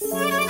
Yeah.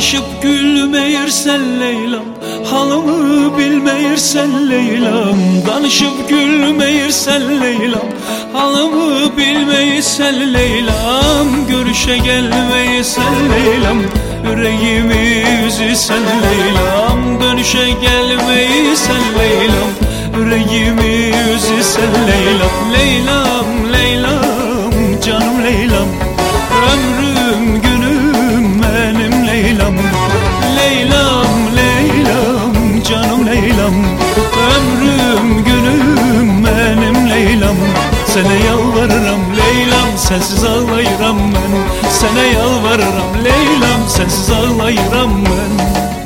Danışıp gülmeyirsen Leyla'm Halımı bilmeyirsen Leyla'm. Danışıp gülmeyirsen Leyla'm Halımı bilmeyirsen Leyla'm. Görüşe gelmeyirsen Leyla'm Yüreğimi üzürsen Leyla'm. Dönüşe gelmeyirsen Leyla'm Yüreğimi Leyla'm Leyla'm. Leyla'm Sana yalvarırım Leyla'm Sensiz ağlayıram ben. Sana yalvarırım Leyla'm Sensiz ağlayıram ben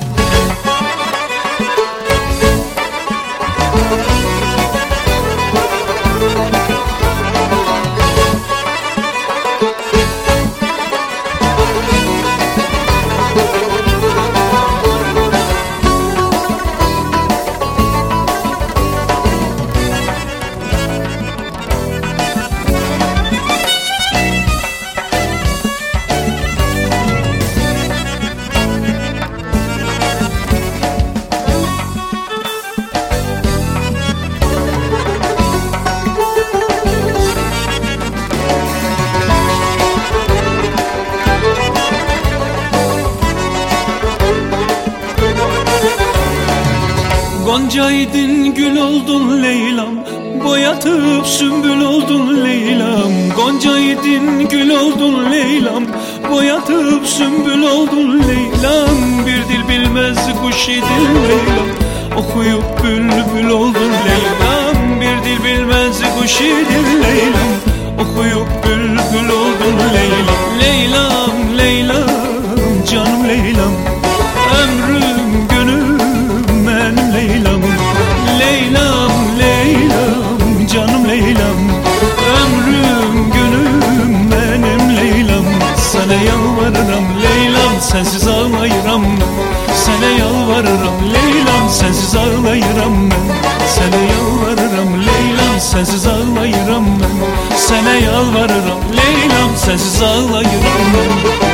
Goncaydın gül oldun Leyla'm. Boyatıp sümbül oldun Leyla'm. Goncaydın gül oldun Leyla'm. Boyatıp sümbül oldun Leyla'm. Bir dil bilmez kuş idin Leyla'm. Okuyup bülbül oldun Leyla'm. Bir dil bilmez kuş idin Leyla'm. Okuyup bülbül oldun Leyla'm. Leyla'm Leyla'm canım Leyla'm yalvarırım Leyla'm sensiz ağlayıram Sana yalvarırım Leyla'm sensiz ağlayıram ben. Sana yalvarırım Leyla'm sensiz ağlayıram ben. Sana yalvarırım Leyla'm sensiz ağlayıram ben